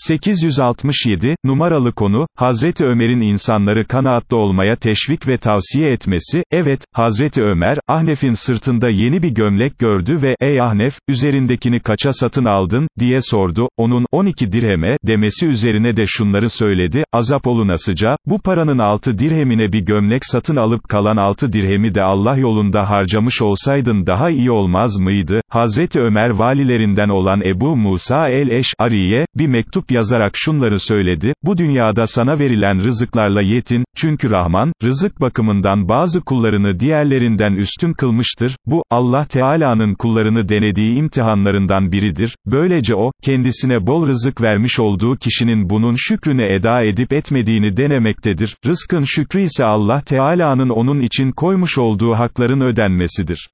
867, numaralı konu, Hazreti Ömer'in insanları kanaatlı olmaya teşvik ve tavsiye etmesi, evet, Hazreti Ömer, Ahnef'in sırtında yeni bir gömlek gördü ve, ey Ahnef, üzerindekini kaça satın aldın, diye sordu, onun, 12 dirheme, demesi üzerine de şunları söyledi, azap olunasıca, bu paranın 6 dirhemine bir gömlek satın alıp kalan 6 dirhemi de Allah yolunda harcamış olsaydın daha iyi olmaz mıydı, Hazreti Ömer valilerinden olan Ebu Musa el-Eş'ariye, bir mektup yazarak şunları söyledi, bu dünyada sana verilen rızıklarla yetin, çünkü Rahman, rızık bakımından bazı kullarını diğerlerinden üstün kılmıştır, bu, Allah Teala'nın kullarını denediği imtihanlarından biridir, böylece o, kendisine bol rızık vermiş olduğu kişinin bunun şükrünü eda edip etmediğini denemektedir, rızkın şükrü ise Allah Teala'nın onun için koymuş olduğu hakların ödenmesidir.